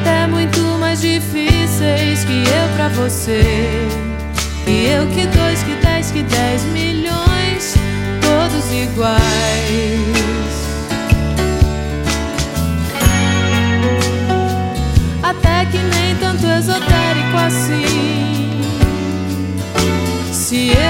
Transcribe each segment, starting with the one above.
Até muito mais difíceis que eu pra você. E eu que dois, que dez, que dez milhões, todos iguais. Até que nem tanto esotérico assim. Se eu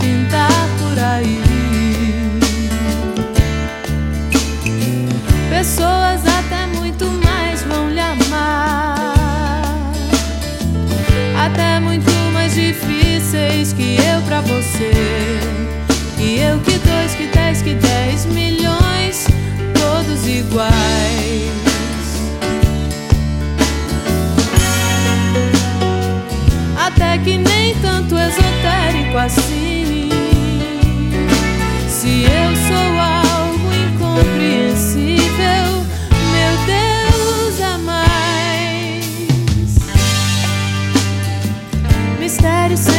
pintar por aí. Pessoas até muito mais vão lhe amar, até muito mais difíceis que eu pra você. E eu que dois, que dez, que dez milhões, todos iguais. Até que nem tanto esotérico assim. mistérios.